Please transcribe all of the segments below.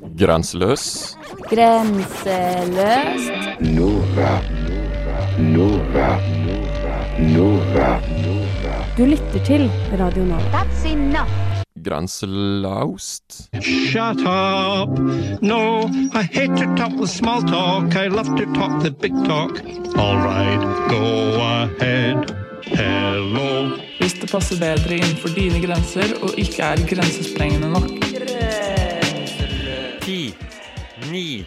Grenseløs. Grenseløst. Nova. Nova. Nova. Du lytter til Radio Nova. That's enough. Grenselaust. Shut up! No, I hate to talk the small talk. I love to talk the big talk. All right, go ahead. Hello. Hvis det passer bedre innenfor dine grenser og ikke er grensesprengende nok. Ni,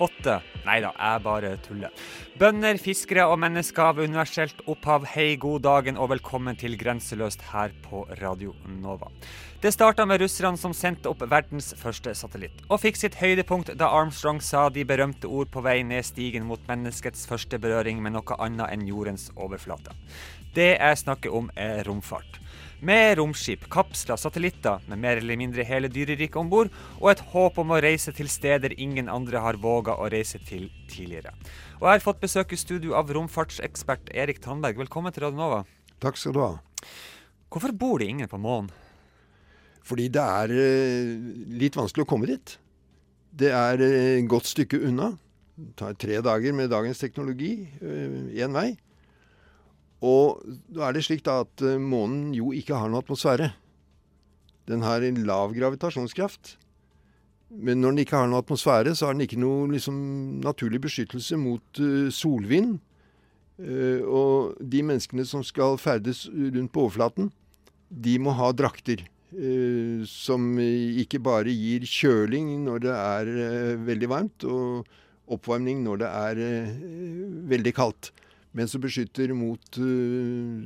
åtte Nei da, jeg bare tuller. Bønder, fiskere og mennesker av universelt opphav, hei, god dagen og velkommen til Grenseløst her på Radio Nova. Det starta med russerne som sendte opp verdens første satellitt, og fikk sitt høydepunkt da Armstrong sa de berømte ord på vei ned stigen mot menneskets første berøring med noe annet enn jordens overflate. Det jeg snakker om, er romfart. Med romskip, kapsler, satellitter med mer eller mindre hele dyreriket om bord, og et håp om å reise til steder ingen andre har våga å reise til tidligere. Og jeg har fått besøk i studio av romfartsekspert Erik Tandberg. Velkommen til Radionova. Takk skal du ha. Hvorfor bor det ingen på månen? Fordi det er eh, litt vanskelig å komme dit. Det er eh, et godt stykke unna. Det tar tre dager med dagens teknologi én vei. Og da er det slik da at eh, månen jo ikke har noen atmosfære. Den har en lav gravitasjonskraft. Men når den ikke har noen atmosfære, så har den ikke noe liksom, naturlig beskyttelse mot uh, solvind. Uh, og de menneskene som skal ferdes rundt på overflaten, de må ha drakter. Uh, som ikke bare gir kjøling når det er veldig varmt, og oppvarming når det er veldig kaldt men som beskytter mot uh,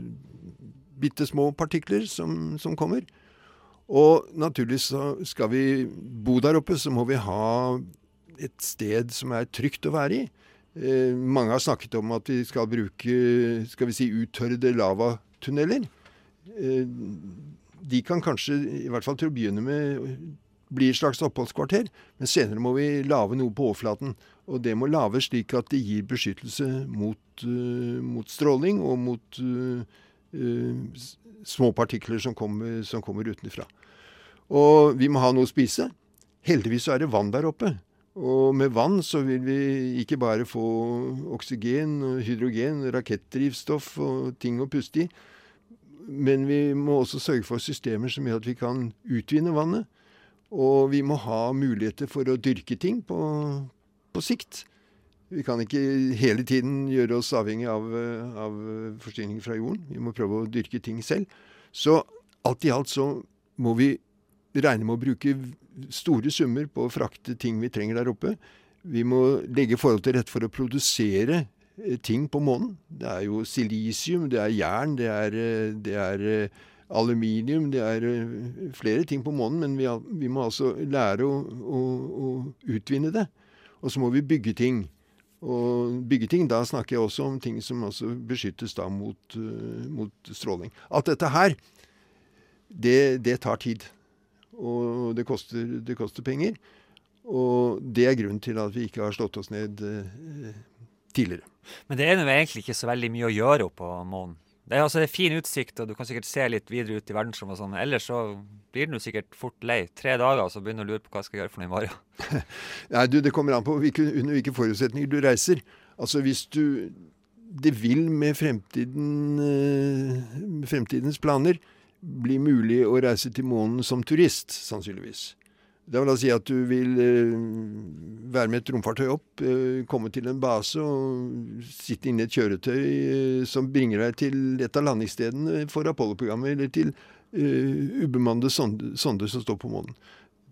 bitte små partikler som, som, kommer. Og naturligvis så skal vi bo der oppe, så må vi ha et sted som er trygt å være i. Eh, mange har snakket om at vi skal bruke skal vi si, uttørrede lavatunneler. Eh, de kan kanskje, i hvert fall til å begynne med, bli et slags oppholdskvarter. Men senere må vi lage noe på overflaten. Og det må lages slik at det gir beskyttelse mot, uh, mot stråling og mot uh, små partikler som kommer, som kommer utenfra. Og vi må ha noe å spise. Heldigvis er det vann der oppe. Og med vann så vil vi ikke bare få oksygen, hydrogen, rakettdrivstoff og ting å puste i. Men vi må også sørge for systemer som gjør at vi kan utvinne vannet. Og vi må ha muligheter for å dyrke ting på, på sikt. Vi kan ikke hele tiden gjøre oss avhengig av, av forsyning fra jorden. Vi må prøve å dyrke ting selv. Så alt i alt så må vi regne med å bruke store summer på å frakte ting vi trenger der oppe. Vi må legge forhold til rette for å produsere ting på månen. Det er jo silisium, det er jern, det er, det er aluminium, det er flere ting på månen. Men vi, vi må altså lære å, å, å utvinne det. Og så må vi bygge ting. Og bygge ting, da snakker jeg også om ting som også beskyttes da mot, uh, mot stråling. Alt dette her, det, det tar tid. Og det koster, det koster, penger. Og det er grunnen til at vi ikke har slått oss ned uh, tidligere. Men det er jo egentlig ikke så veldig mye å gjøre oppå månen? Altså, det er fin utsikt, og du kan sikkert se litt videre ut i verdensrommet. Sånn. Ellers så blir du sikkert fort lei. Tre dager, så begynner du å lure på hva jeg skal gjøre for noe i morgen. Nei, du, Det kommer an på hvilke, under hvilke forutsetninger du reiser. Altså hvis du Det vil med fremtiden, med fremtidens planer bli mulig å reise til månen som turist, sannsynligvis. Det vil da si at du vil eh, være med et romfartøy opp, eh, komme til en base og sitte inne i et kjøretøy eh, som bringer deg til et av landingsstedene for Apollo-programmet, eller til ubemannede sonder, som står på månen.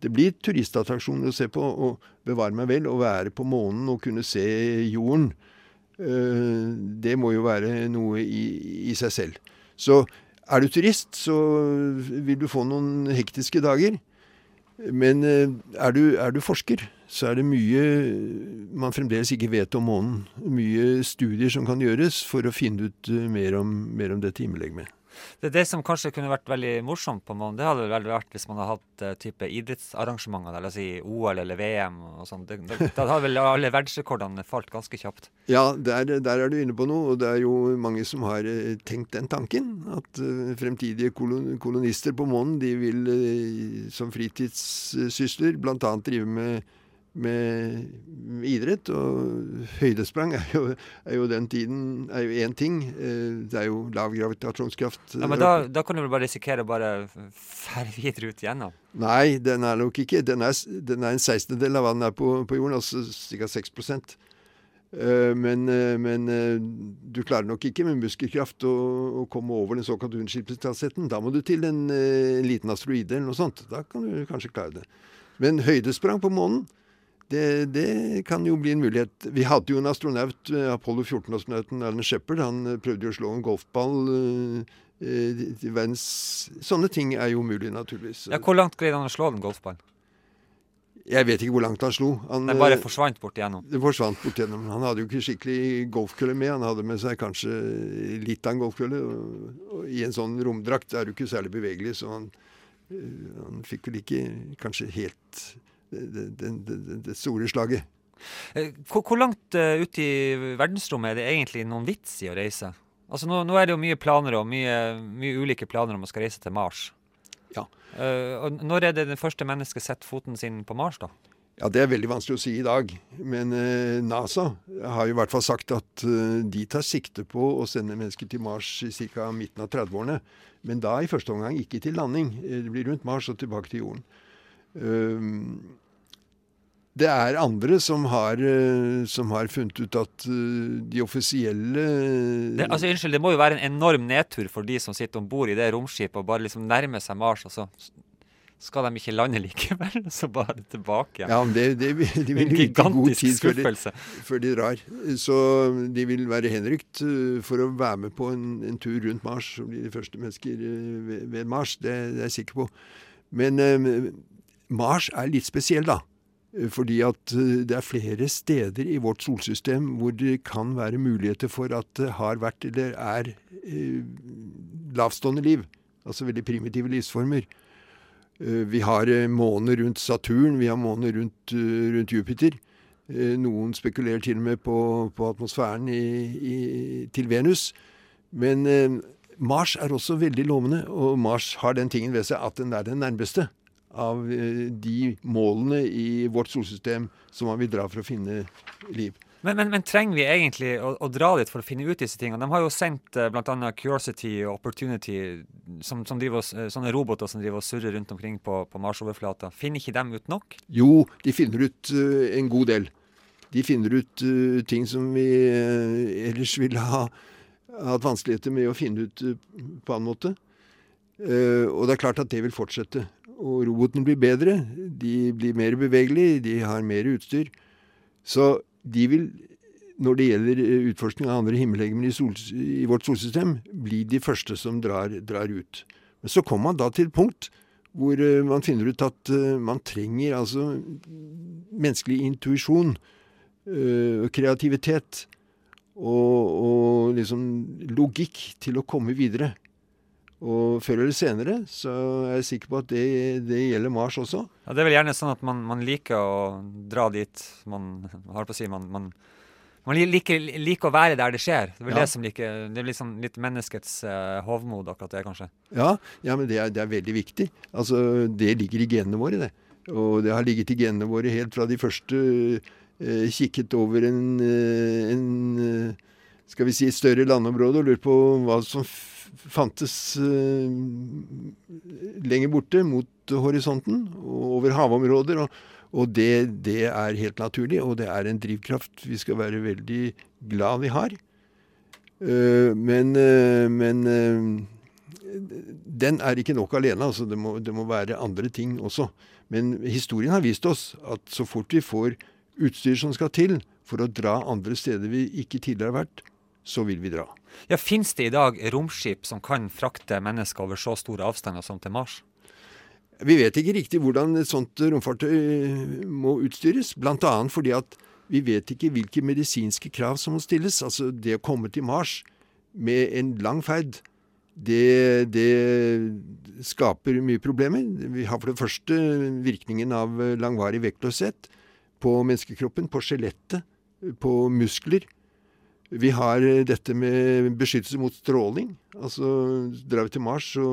Det blir turistattraksjoner å se på, og bevare meg vel, å være på månen og kunne se jorden. Det må jo være noe i, i seg selv. Så er du turist, så vil du få noen hektiske dager. Men er du, er du, forsker, så er det mye man fremdeles ikke vet om månen. Mye studier som kan gjøres for å finne ut mer om, mer om dette himmellegemet. Det, det som kanskje kunne vært veldig morsomt på månen, det hadde vel vært hvis man hadde hatt uh, type idrettsarrangementer, la oss si OL eller VM og sånn. Da hadde vel alle verdensrekordene falt ganske kjapt. Ja, der, der, er du inne på noe. Og det er jo mange som har uh, tenkt den tanken. At uh, fremtidige kolon kolonister på månen, de vil som fritidssysler bl.a. drive med med idrett. Og høydesprang er jo, er jo den tiden er jo én ting. Eh, det er jo lav gravitasjonskraft. Ja, Men da, da kan du vel bare risikere å bare ferde videre ut igjennom? Nei, den er nok ikke. Den er, den er en sekstendedel av hva den er på, på jorden, altså ca. 6 eh, men, eh, men, du klarer nok ikke med muskelkraft å, å komme over den såkalte unnskipningshastigheten. Da må du til en, en liten asteroide eller noe sånt. Da kan du kanskje klare det. Men høydesprang på månen, det, det, kan jo bli en mulighet. Vi hadde jo en astronaut, eh, Apollo 14-astronauten Alan Shepherd. Han eh, prøvde jo å slå en golfball eh, verdens Sånne ting er jo mulig, naturligvis. Ja, Hvor langt greide han å slå den golfballen? Jeg vet ikke hvor langt han slo. Han, Den bare forsvant bort igjennom? Det forsvant bort igjennom. Han hadde jo ikke skikkelig golfkølle med. Han hadde med seg kanskje litt av en golfkølle. Og, og I en sånn romdrakt er du ikke særlig bevegelig, så han, han fikk vel ikke kanskje helt det, det, det store slaget. Eh, hvor, hvor langt uh, ut i verdensrommet er det egentlig noen vits i å reise? Altså Nå, nå er det jo mye planer og mye, mye, ulike planer om å skal reise til Mars. Ja. Uh, når er det det første mennesket setter foten sin på Mars, da? Ja, Det er veldig vanskelig å si i dag. Men NASA har jo i hvert fall sagt at de tar sikte på å sende mennesker til Mars i ca. midten av 30-årene. Men da i første omgang ikke til landing. Det blir rundt Mars og tilbake til jorden. Uh, det er andre som har, eh, som har funnet ut at eh, de offisielle det, altså, Unnskyld, det må jo være en enorm nedtur for de som sitter om bord i det romskipet og bare liksom nærmer seg Mars, og så skal de ikke lande likevel, så bare tilbake igjen. Ja, men det, det, de vil vite god tid før de, før de, drar. Så de vil være henrykt eh, for å være med på en, en tur rundt Mars og bli de første mennesker ved, ved Mars. Det, det, er jeg sikker på. Men Mars er litt spesiell, da. Eh, fordi at eh, det er flere steder i vårt solsystem hvor det kan være muligheter for at det har vært eller er eh, lavstående liv. Altså veldig primitive livsformer. Eh, vi har eh, måner rundt Saturn, vi har måner rundt, uh, rundt Jupiter. Eh, noen spekulerer til og med på, på atmosfæren i, i, til Venus. Men Mars er også veldig lovende, og Mars har den tingen ved seg at den er den nærmeste av eh, de målene i vårt solsystem som man vil dra for å finne liv. Men, men, men trenger vi egentlig å, å, dra dit for å finne ut disse tingene? De har jo sendt eh, bl.a. Curiosity og Opportunity, som, som driver, uh, sånne roboter som driver og surrer rundt omkring på, på Mars-overflata. Finner ikke dem ut nok? Jo, de finner ut en god del. De finner ut ting som vi ellers ville ha hatt vanskeligheter med å finne ut på annen måte. og det er klart at det vil fortsette og robotene blir bedre. De blir mer bevegelige, de har mer utstyr. Så de vil, når det gjelder utforskning av andre himmellegemer i, i, vårt solsystem, bli de første som drar, drar, ut. Men så kommer man da til et punkt hvor uh, man finner ut at uh, man trenger altså menneskelig intuisjon og kreativitet og, og liksom logikk til å komme videre. Og før eller senere så er jeg sikker på at det, det gjelder Mars også. Ja, Det er vel gjerne sånn at man, man liker å dra dit man har på å si, man, man, man liker, liker, å være der det skjer. Det er vel ja. det som liker, det er liksom litt menneskets uh, hovmod, akkurat det, kanskje. Ja, ja men det er, det er, veldig viktig. Altså, Det ligger i genene våre, det. Og det har ligget i genene våre helt fra de første uh, kikket over en, uh, en skal vi si, større landområde og lurt på hva som fantes uh, lenger borte, mot horisonten, og over havområder. Og, og det, det, er helt naturlig, og det er en drivkraft vi skal være veldig glad vi har. Uh, men, uh, men den er ikke nok alene. altså det må, det må, være andre ting også. Men historien har vist oss at så fort vi får utstyr som skal til for å dra andre steder vi ikke tidligere har vært, så vil vi dra. Ja, Fins det i dag romskip som kan frakte mennesker over så store avstander som til Mars? Vi vet ikke riktig hvordan et sånt romfartøy må utstyres. Bl.a. fordi at vi vet ikke hvilke medisinske krav som må stilles. Altså det å komme til Mars med en lang ferd det, det skaper mye problemer. Vi har for det første virkningen av langvarig vektløshet på menneskekroppen, på skjelettet, på muskler. Vi har dette med beskyttelse mot stråling. Altså, Drar vi til Mars, så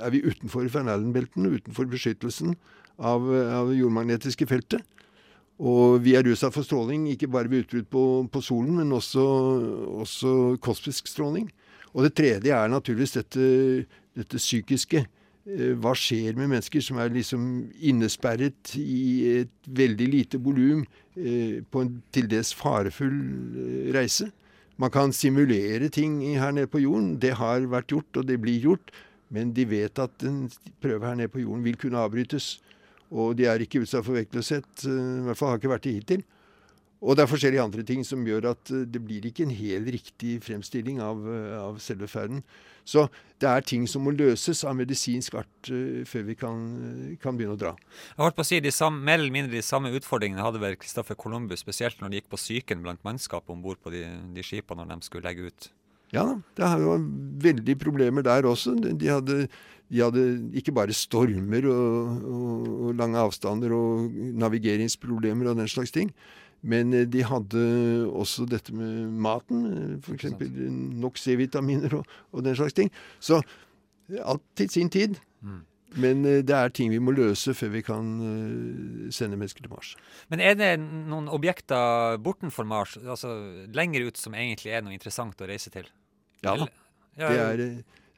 er vi utenfor Van Allen-beltene, utenfor beskyttelsen av, av jordmagnetiske feltet. Og vi er utsatt for stråling ikke bare ved utbrudd på, på, solen, men også, også, kosmisk stråling. Og det tredje er naturligvis dette, dette psykiske. Eh, hva skjer med mennesker som er liksom innesperret i et veldig lite volum eh, på en til dels farefull eh, reise? Man kan simulere ting her nede på jorden. Det har vært gjort, og det blir gjort. Men de vet at en prøve her nede på jorden vil kunne avbrytes. Og de er ikke utsatt for vektløshet. I hvert fall har ikke vært det hittil. Og det er forskjellige andre ting som gjør at det blir ikke en helt riktig fremstilling av, av selve ferden. Så det er ting som må løses av medisinsk art uh, før vi kan, kan, begynne å dra. Jeg holdt på å si de samme, Mer eller mindre de samme utfordringene hadde vel Christoffer Columbus, spesielt når de gikk på psyken blant mannskapet om bord på de, de skipene når de skulle legge ut. Ja det var veldig problemer der også. De hadde, de hadde ikke bare stormer og, og, og lange avstander og navigeringsproblemer og den slags ting. Men eh, de hadde også dette med maten, f.eks. nok C-vitaminer og, og, den slags ting. Så alt til sin tid. Mm. Men eh, det er ting vi må løse før vi kan sende mennesker til Mars. Men er det noen objekter bortenfor Mars, altså lenger ut, som egentlig er noe interessant å reise til? Ja da. Ja, det er,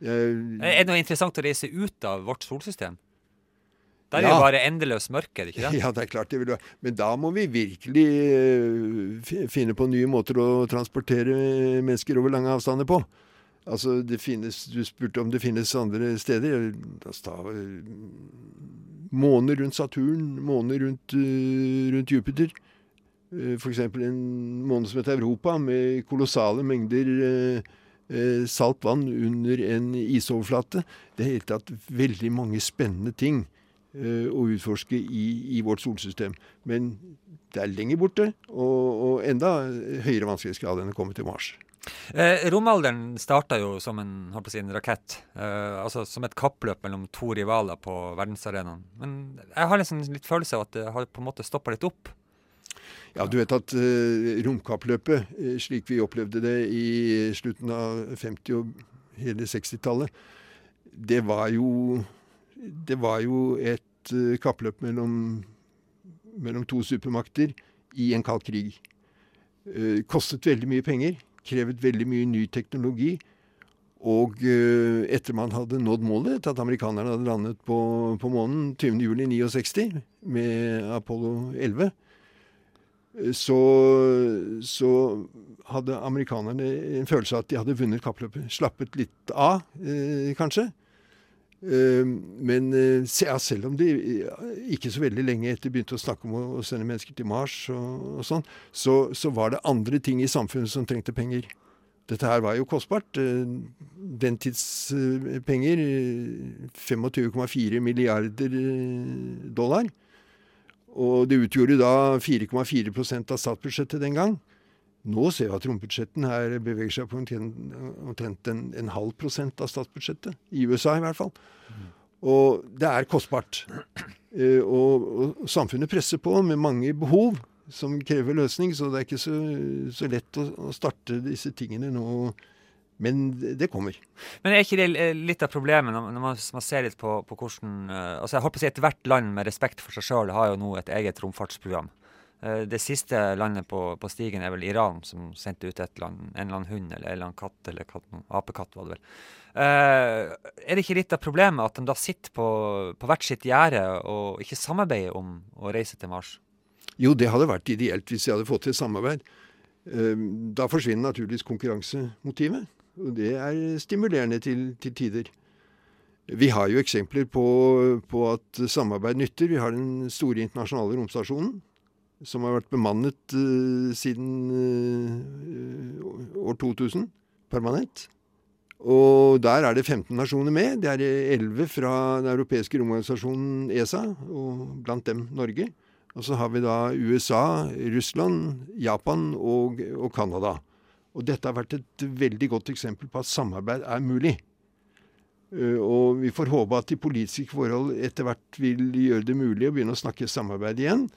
er, er det noe interessant å reise ut av vårt solsystem? Da er det ja. jo bare endeløst mørke, ikke det? Ja, det er klart det vil være. Men da må vi virkelig uh, finne på nye måter å transportere mennesker over lange avstander på. Altså, det finnes Du spurte om det finnes andre steder. Altså, ta måner rundt Saturn, måner rundt, uh, rundt Jupiter. F.eks. en måne som heter Europa, med kolossale mengder salt vann under en isoverflate. Det er helt tatt veldig mange spennende ting Eh, å utforske i, i, vårt solsystem. Men det er lenger borte, og, og enda høyere vanskelighetsgrad enn å komme til Mars. Eh, romalderen starta jo som en, si, en rakett. Eh, altså Som et kappløp mellom to rivaler på verdensarenaen. Men jeg har liksom litt følelse av at det har på en måte stoppa litt opp. Ja, du vet at eh, romkappløpet, eh, slik vi opplevde det i slutten av 50- og hele 60-tallet, det var jo det var jo et uh, kappløp mellom, mellom, to supermakter i en kald krig. Uh, kostet veldig mye penger, krevet veldig mye ny teknologi. Og uh, etter man hadde nådd målet, at amerikanerne hadde landet på, på månen 20.07.69 med Apollo 11, så, så, hadde amerikanerne en følelse av at de hadde vunnet kappløpet. Slappet litt av, eh, kanskje. Eh, men ja, selv om de eh, ikke så veldig lenge etter begynte å snakke om å sende mennesker til Mars, og, og sånn, så, så, var det andre ting i samfunnet som trengte penger. Dette her var jo kostbart. Den tids penger 25,4 milliarder dollar. Og det utgjorde da 4,4% av statsbudsjettet den gang. Nå ser vi at rombudsjettene her beveger seg på omtrent en, en, halv prosent av statsbudsjettet. I USA i hvert fall. Og det er kostbart. Uh, og, og, samfunnet presser på med mange behov som krever løsning, så det er ikke så, så lett å, å, starte disse tingene nå. Men det kommer. Men er ikke det litt av problemet når man, når man ser litt på, på hvordan uh, altså jeg håper å si Ethvert land med respekt for seg sjøl har jo nå et eget romfartsprogram. Eh, det siste landet på, på, stigen er vel Iran, som sendte ut land, en eller annen hund eller en eller annen katt, eller katt, apekatt, var det vel. Uh, er det ikke litt av problemet at de da sitter på, på hvert sitt gjerde og ikke samarbeider om å reise til Mars? Jo, det hadde vært ideelt hvis de hadde fått til samarbeid. Uh, da forsvinner naturligvis konkurransemotivet. Og det er stimulerende til, til tider. Vi har jo eksempler på, på at samarbeid nytter. Vi har den store internasjonale romstasjonen som har vært bemannet uh, siden uh, år 2000 permanent. Og der er det 15 nasjoner med. Det er 11 fra den europeiske romorganisasjonen ESA, og blant dem Norge. Og så har vi da USA, Russland, Japan og, og Canada. Og dette har vært et veldig godt eksempel på at samarbeid er mulig. Eh, Og vi får håpe at de politiske forhold etter hvert vil gjøre det mulig å begynne å snakke samarbeid igjen.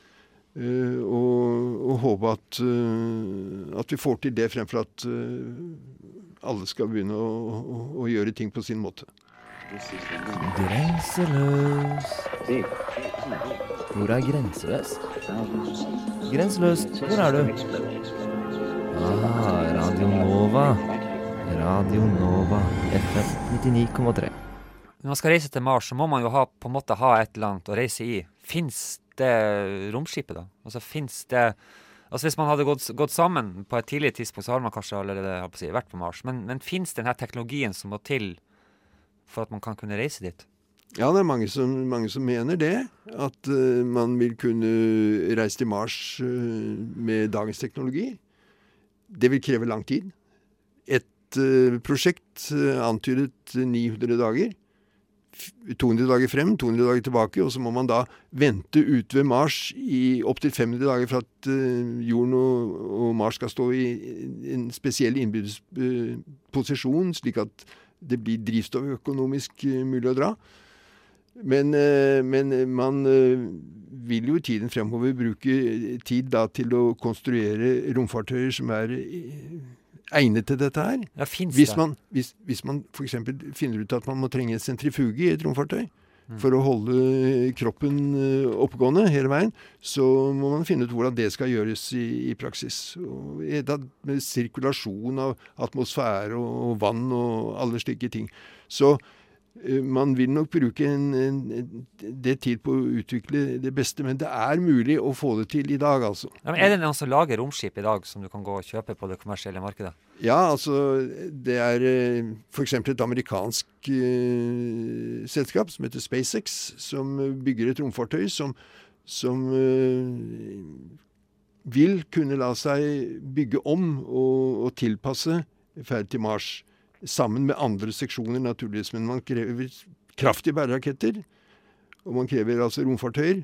Eh, Og, og håpe at, eh, at vi får til det fremfor at eh, alle skal begynne å, å, å gjøre ting på sin måte. Grenseløs. Hvor er grenseløs? Grenseløs, hvor er du? Ah, Radio Nova. Radio Nova, FM 99,3. Når man skal reise til Mars, så må man jo ha, på en måte ha et eller annet å reise i. Fins det romskipet, da? Altså, fins det Altså Hvis man hadde gått, gått sammen på et tidlig tidspunkt, så har man kanskje allerede på si, vært på Mars. Men, men fins denne teknologien som må til for at man kan kunne reise dit? Ja, det er mange som, mange som mener det. At uh, man vil kunne reise til Mars uh, med dagens teknologi. Det vil kreve lang tid. Et uh, prosjekt antydet 900 dager. F- 200 dager frem, 200 dager tilbake, og så må man da vente ute ved Mars i opptil 500 dager for at eh, jorden og, Mars skal stå i en spesiell innbyrdes eh, slik at det blir drivstofføkonomisk eh, mulig å dra. Men, men man vil jo i tiden fremover bruke tid da til å konstruere romfartøyer som er egnet til dette her. Ja, fins Hvis man, hvis, hvis man f.eks. finner ut at man må trenge et sentrifuge i et romfartøy for å holde kroppen eh, oppegående hele veien, så må man finne ut hvordan det skal gjøres i, i praksis. Og, da, med sirkulasjon av atmosfære og, og vann og alle slike ting. Så eh, man vil nok bruke en, en, det tid på å utvikle det beste, men det er mulig å få det til i dag, altså. Ja, men er det noen som lager romskip i dag som du kan gå og kjøpe på det kommersielle markedet? Ja, altså det er f.eks. et amerikansk eh, selskap som heter SpaceX, som eh, bygger et romfartøy som, som eh, vil kunne la seg bygge om og, og tilpasse ferd til Mars. Sammen med andre seksjoner, naturligvis. Men man krever kraftige bæreraketter. Og man krever altså romfartøyer.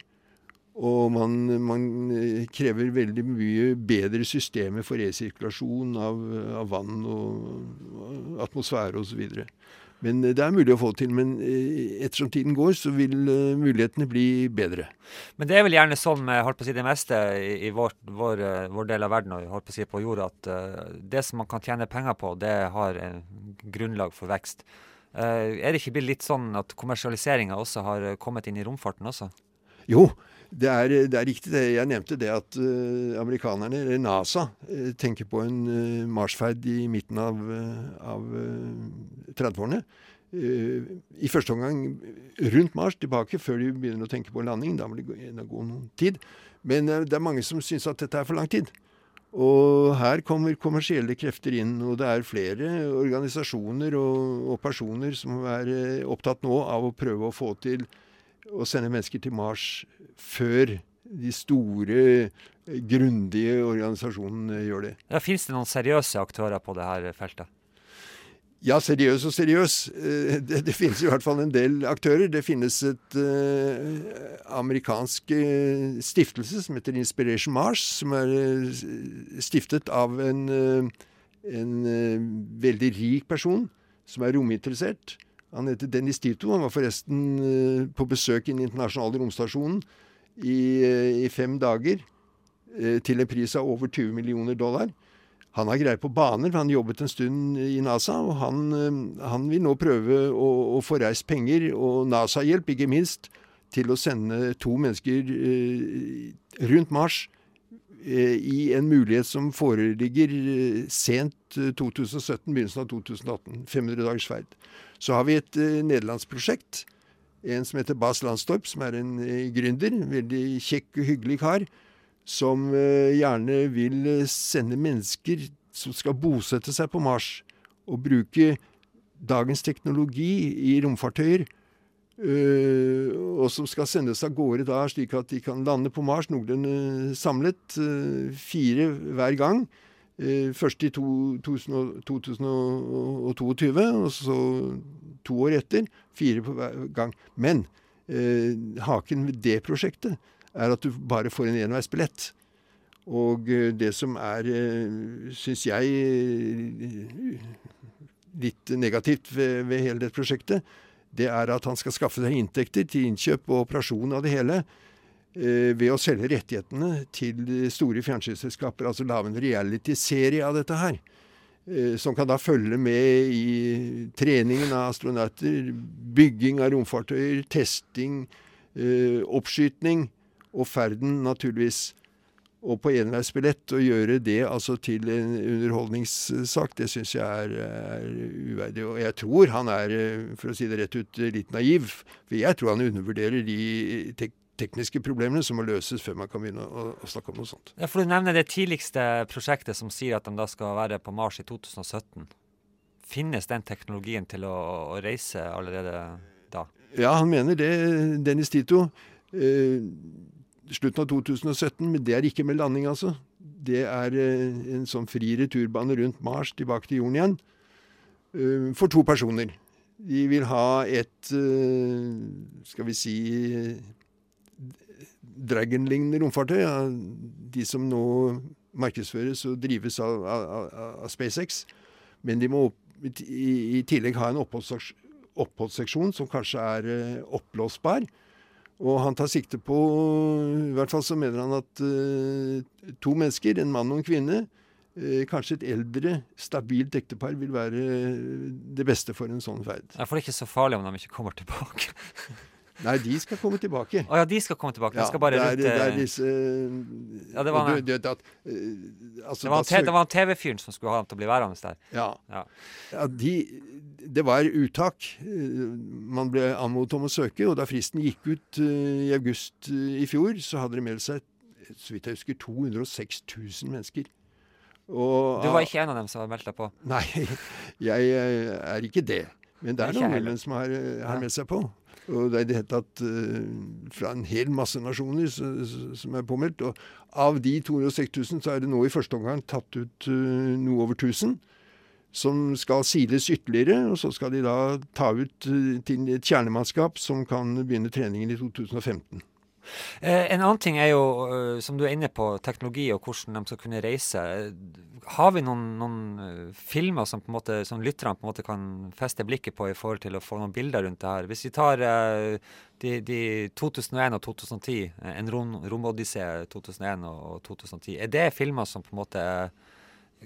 Og man, man eh, krever veldig mye bedre systemer for resirkulasjon av, av vann og, atmosfære osv. Men eh, det er mulig å få til. Men eh, ettersom tiden går, så vil eh, mulighetene bli bedre. Men det er vel gjerne sånn med holdt på å si, det meste i, vår, vår, vår del av verden og holdt på å si, på jorda, at det som man kan tjene penger på, det har grunnlag for vekst. Er det ikke blitt litt sånn at kommersialiseringa også har kommet inn i romfarten også? Jo, det er, det er riktig det. Jeg nevnte det at uh, amerikanerne, eller NASA, uh, tenker på en uh, marsferd i midten av, av eh, 30-årene. Eh, I første omgang rundt Mars, tilbake, før de begynner å tenke på landing. Da må det gå, gå noen tid. Men det er mange som syns at dette er for lang tid. Og her kommer kommersielle krefter inn, og det er flere organisasjoner og, og personer som er opptatt nå av å prøve å få til å sende mennesker til Mars før de store, grundige organisasjonene gjør det. Ja, Fins det noen seriøse aktører på dette feltet? Ja, seriøs og seriøs. Eh, Det, det finnes i hvert fall en del aktører. Det finnes et eh, amerikansk eh, stiftelse som heter Inspiration Mars, som er eh, stiftet av en, en veldig rik person som er rominteressert. Han heter Dennis Tito. Han var forresten eh, på besøk i den internasjonale romstasjonen i, eh, i fem dager eh, til en pris av over 20 millioner dollar. Han har greie på baner, for han jobbet en stund i NASA, og han, han vil nå prøve å, å få reist penger og NASA-hjelp, ikke minst, til å sende to mennesker rundt Mars i en mulighet som foreligger eh, sent eh, 2017, begynnelsen av 2018. 500 dagers ferd. Så har vi et nederlandsprosjekt. En som heter Bas Landstorp, som er en eh, gründer. Veldig kjekk og hyggelig kar som eh, gjerne vil eh, sende mennesker som skal bosette seg på Mars, og bruke dagens teknologi i romfartøyer, eh, og som skal sendes av gårde da, slik at de kan lande på Mars noenlunde samlet, eh, fire hver gang. Eh, først i to, 2000, og- 2022, og så to år etter. Fire på hver gang. Men eh, haken ved det prosjektet er at du bare får en enveisbillett. Og eh, det som er, eh, syns jeg, eh, litt negativt ved, ved hele dette prosjektet, det er at han skal skaffe seg inntekter til innkjøp og operasjon av det hele eh, ved å selge rettighetene til store fjernsynsselskaper. Altså lage en reality-serie av dette her. eh, Som kan da følge med i treningen av astronauter, bygging av romfartøyer, testing, eh, oppskyting og ferden, naturligvis. Og på enveisbillett å gjøre det altså til en underholdningssak, det syns jeg er, er uverdig. Og jeg tror han er, for å si det rett ut, litt naiv. For jeg tror han undervurderer de tek tekniske problemene som må løses før man kan begynne å, å snakke om noe sånt. Ja, for Du nevner det tidligste prosjektet som sier at de da skal være på Mars i 2017. Finnes den teknologien til å, å reise allerede da? Ja, han mener det, Dennis Tito. Eh, slutten av 2017, men det er ikke med landing, altså. Det er eh, en sånn fri returbane rundt Mars tilbake til jorden igjen. eh, for to personer. De vil ha et eh, skal vi si Dragon-lignende romfartøy. De som nå markedsføres og drives av, av, av, SpaceX. Men de må opp, i, i tillegg ha en oppholdsseksjon som kanskje er oppblåsbar. Og han tar sikte på I hvert fall så mener han at uh, to mennesker, en mann og en kvinne, uh, kanskje et eldre, stabilt ektepar, vil være det beste for en sånn ferd. Ja, For det er ikke så farlig om de ikke kommer tilbake. Nei, de skal komme tilbake. Å ja, de skal komme tilbake. De skal bare det, er, rundt det er eh, disse Ja, det var du- at, uh, altså, Det var te- det var han TV-fyren som skulle ha dem til å bli værende der. Ja. Ja. ja de, det var uttak. Eh, Man ble anmodet om å søke, og da fristen gikk ut uh, i august uh, i fjor, så hadde de meldt seg, så vidt jeg husker, 206 000 mennesker. Og, Du var ikke en av dem som hadde meldt deg på? Nei, jeg eh, er ikke det. Men det er noen nordmenn som har, eh, har meldt seg på. Og det er i det hele tatt eh, fra en hel masse nasjoner som er påmeldt. Og av de 206 000 så er det nå i første omgang tatt ut eh, noe over 1000. Som skal siles ytterligere, og så skal de da ta ut eh, til et kjernemannskap som kan begynne treningen i 2015. Eh, en annen ting er jo, eh, som du er inne på, teknologi og hvordan de skal kunne reise. Eh, Har vi noen, noen filmer som, på en måte, som lytterne på en måte kan feste blikket på i forhold til å få noen bilder rundt det her? Hvis vi tar de, de 2001 og 2010, eh, en rom, romodyssé 2001 og, og 2010, er det filmer som på en måte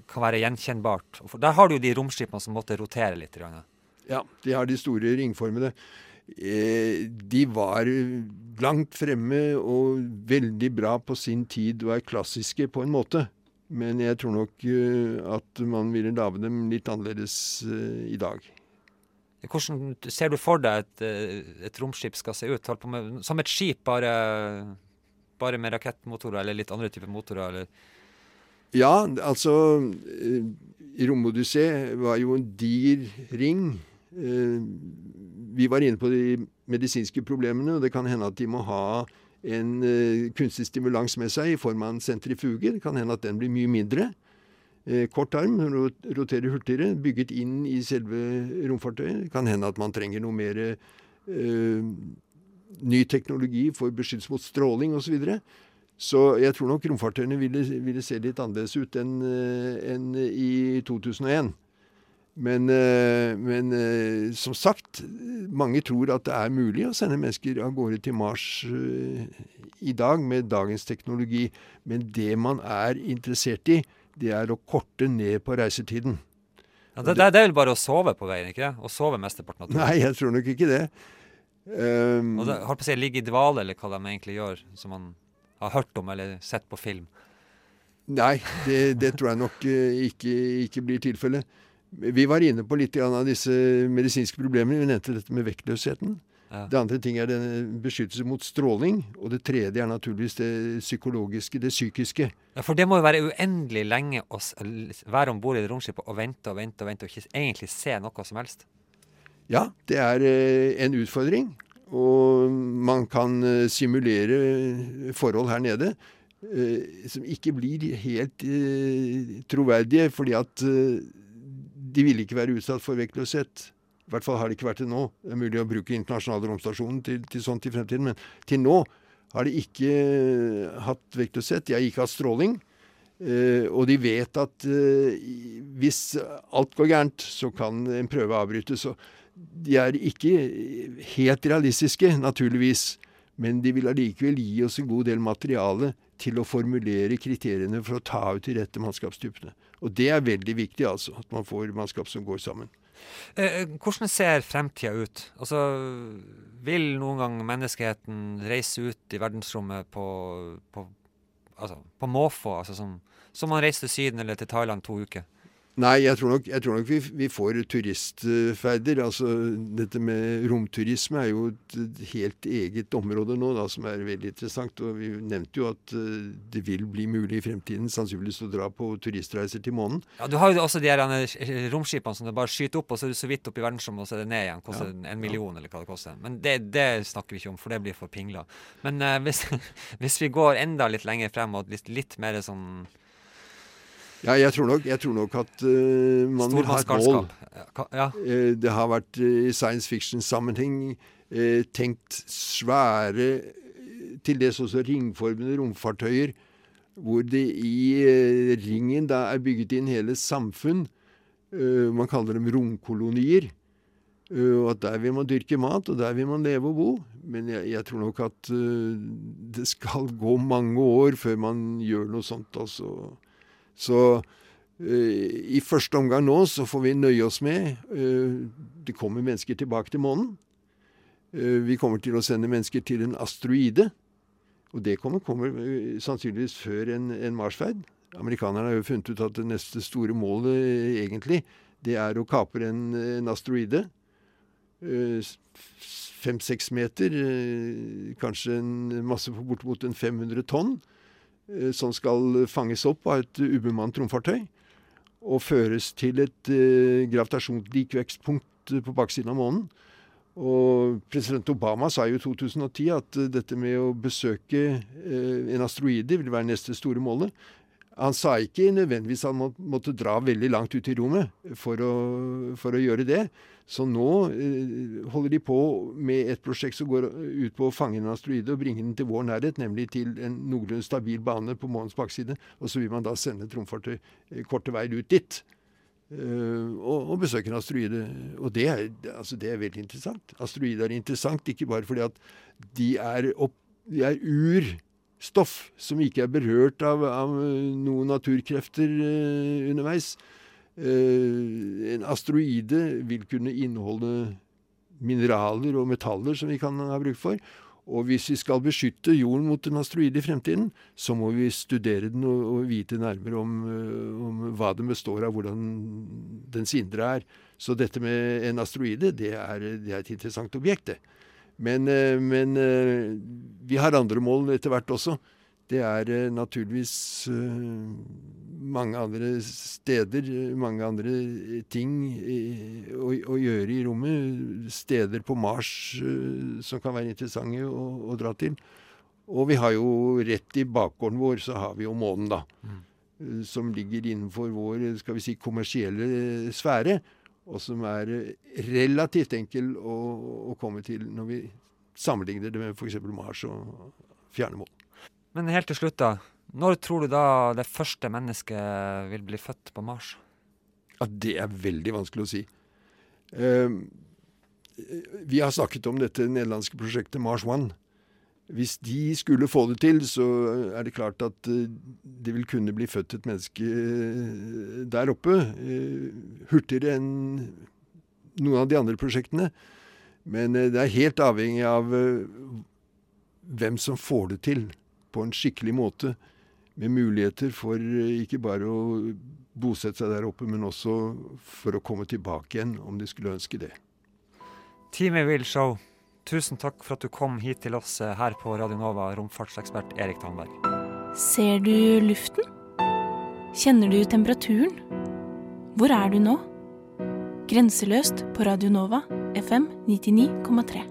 kan være gjenkjennbart? Der har du jo de romskipene som måtte rotere litt. Ja, de har de store ringformede. Eh, de var langt fremme og veldig bra på sin tid og er klassiske på en måte. Men jeg tror nok eh, at man ville lage dem litt annerledes eh, i dag. Hvordan ser du for deg et, eh, et romskip skal se ut? Med, som et skip, bare, bare med rakettmotorer eller litt andre typer motorer? Eller? Ja, altså eh, Romodyssé var jo en diger ring. Eh, Vi var inne på de medisinske problemene, og det kan hende at de må ha en eh, kunstig stimulans med seg i form av en sentrifuge. Det kan hende at den blir mye mindre. Eh, Kort arm, rot- roterer hurtigere, bygget inn i selve romfartøyet. Det kan hende at man trenger noe mer ny teknologi for beskyttelse mot stråling osv. Så, så jeg tror nok romfartøyene ville, ville se litt annerledes ut enn enn i 2001. Men, eh, men eh, som sagt, mange tror at det er mulig å sende mennesker av gårde til Mars eh, i dag med dagens teknologi. Men det man er interessert i, det er å korte ned på reisetiden. Ja, det, det, det er vel bare å sove på veien, ikke? Å sove mesteparten av turen. Nei, jeg tror nok ikke det. Um, Og det, holdt på å si, ligge i dvale, eller hva de egentlig gjør, som man har hørt om eller sett på film. Nei, det, det tror jeg nok ikke, ikke blir tilfellet. Vi var inne på litt av disse medisinske problemene. Vi nevnte dette med vektløsheten. Ja. Det andre ting er den beskyttelse mot stråling. Og det tredje er naturligvis det psykologiske, det psykiske. Ja, For det må jo være uendelig lenge å være om bord i det romskipet og vente og vente og vente og ikke egentlig se noe som helst. Ja, det er eh, en utfordring. Og man kan eh, simulere forhold her nede eh, som ikke blir helt eh, troverdige, fordi at eh, de ville ikke være utsatt for vektløshet. I hvert fall har det ikke vært det nå. Det er mulig å bruke internasjonale romstasjonen til, til sånt i fremtiden, men til nå har de ikke hatt vektløshet. De har ikke hatt stråling. Uh, og de vet at uh, hvis alt går gærent, så kan en prøve avbrytes. Og de er ikke helt realistiske, naturligvis. Men de vil allikevel gi oss en god del materiale til å formulere kriteriene for å ta ut de rette mannskapstypene. Og det er veldig viktig, altså. At man får mannskap som går sammen. Eh, hvordan ser fremtida ut? Altså, vil noen gang menneskeheten reise ut i verdensrommet på, på, altså, på måfå? Altså som, som man reiser til Syden eller til Thailand to uker? Nei, jeg tror nok, jeg tror nok vi, vi får turistferder. Altså, dette med romturisme er jo et helt eget område nå, da, som er veldig interessant. Og vi nevnte jo at eh, det vil bli mulig i fremtiden sannsynligvis å dra på turistreiser til månen. Ja, Du har jo også de her eh, romskipene som du bare skyter opp, og så er du så vidt opp i verdensrommet, og så er det ned igjen. Koster en million, eller hva det koster. Men det, det snakker vi ikke om, for det blir for pingla. Men uh, hvis, hvis vi går enda litt lenger frem, og litt, litt mer sånn Ja, jeg tror nok, jeg tror nok at uh, man vil ha et mål. Ja, Uh, Det har vært uh, i science fiction-sammenheng tenkt svære, til dels også ringformede romfartøyer, hvor det i ringen da er bygget inn hele samfunn. Man kaller dem romkolonier. Og at der vil man dyrke mat, og der vil man leve og bo. Men jeg, jeg tror nok at uh, det skal gå mange år før man gjør noe sånt. altså. Så eh, i første omgang nå så får vi nøye oss med eh, Det kommer mennesker tilbake til månen. Eh, vi kommer til å sende mennesker til en asteroide. Og det kommer, kommer sannsynligvis før en, en Mars-ferd. Amerikanerne har jo funnet ut at det neste store målet egentlig, det er å kapre en, en asteroide. Fem-seks meter, kanskje en masse bortimot en 500 tonn som skal fanges opp av et ubemannet romfartøy og føres til et eh, gravitasjonslikvekstpunkt på baksiden av månen. Og president Obama sa jo i 2010 at eh, dette med å besøke eh, en asteroide ville være neste store målet. Han sa ikke nødvendigvis at han måtte dra veldig langt ut i rommet for å, for å gjøre det. Så nå eh, holder de på med et prosjekt som går ut på å fange en asteroide og bringe den til vår nærhet, nemlig til en noenlunde stabil bane på månens bakside. Og så vil man da sende et romfartøy eh, korte veier ut dit. eh, og, og besøke en asteroide. Og det er, altså det er veldig interessant. Asteroider er interessant ikke bare fordi at de er, opp, de er urstoff som ikke er berørt av, av noen naturkrefter eh, underveis. Eh, en asteroide vil kunne inneholde mineraler og metaller som vi kan ha bruk for. Og hvis vi skal beskytte jorden mot en asteroide i fremtiden, så må vi studere den og, og vite nærmere om, eh, om hva den består av, hvordan dens indre er. Så dette med en asteroide, det er, det er et interessant objekt, det. Men, eh, men eh, vi har andre mål etter hvert også. Det er eh, naturligvis mange andre steder, mange andre ting å, å gjøre i rommet. Steder på Mars som kan være interessante å, å dra til. Og vi har jo rett i bakgården vår så har vi jo månen, da. Mm. Som ligger innenfor vår skal vi si, kommersielle sfære. Og som er eh, relativt enkel å, å komme til når vi sammenligner det med f.eks. Mars og fjerne mål. Men helt til slutt, da. Når tror du da det første mennesket vil bli født på Mars? Ja, Det er veldig vanskelig å si. Uh, vi har snakket om dette nederlandske prosjektet Mars One. Hvis de skulle få det til, så er det klart at eh, det vil kunne bli født et menneske eh, der oppe eh, hurtigere enn noen av de andre prosjektene. Men det er helt avhengig av hvem som får det til på en skikkelig måte. Med muligheter for ikke bare å bosette seg der oppe, men også for å komme tilbake igjen, om de skulle ønske det. Teamet Will Show, tusen takk for at du kom hit til oss eh, her på Radio Nova, romfartsekspert Erik Tandberg. Ser du luften? Kjenner du temperaturen? Hvor er du nå? Grenseløst på Radio Nova, FM 99,3.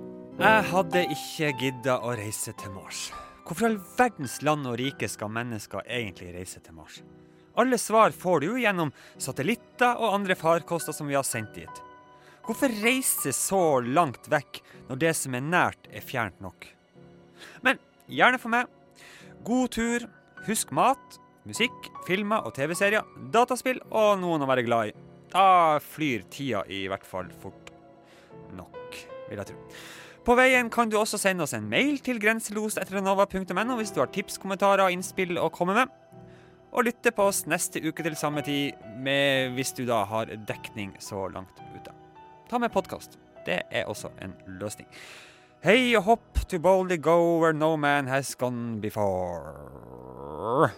Jeg hadde ikke gidda å reise til Mars. Hvorfor all verdens land og rike skal mennesker egentlig reise til Mars? Alle svar får du jo gjennom satellitter og andre farkoster som vi har sendt dit. Hvorfor reise så langt vekk når det som er nært, er fjernt nok? Men gjerne for meg. God tur, husk mat, musikk, filmer og TV-serier, dataspill og noen å være glad i. Da flyr tida i hvert fall fort nok, vil jeg tro. På veien kan du også sende oss en mail til grenselos.no hvis du har tips, kommentarer og innspill å komme med. Og lytte på oss neste uke til samme tid, med, hvis du da har dekning så langt ute. Ta med podkast. Det er også en løsning. Hei og hopp to boldly go where no man has gone before.